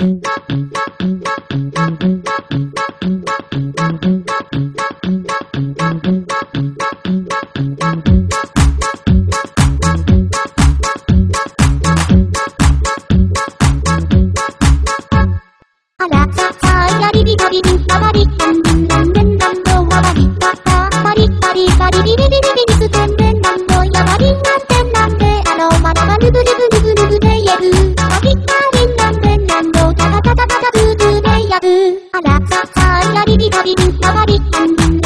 あらささやりびたびびたばりたんびんなんでんなんどわばりたたパリパリパリビビビビビビあらささやりびたびびたばりたんびん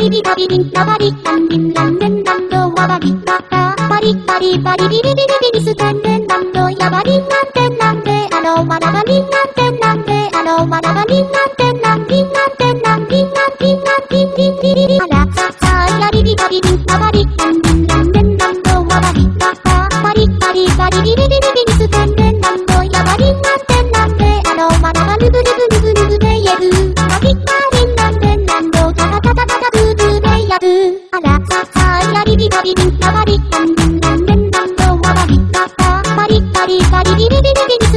さやりびたびびたばりたんびんなんでんなんどわばりたたパリバリパリビビビビビビスてんでんなんどやばりんなんてんなんであのまだがりんなんてんなんであのまだがりんなんてんなんびんなんてんなんびんなんびんなんびんびんびりりあらささやりびたびびたばりたんびんなさやりびたびびたばりたんびんなんでんなんどわばりたたパリパリパリビビビビビビ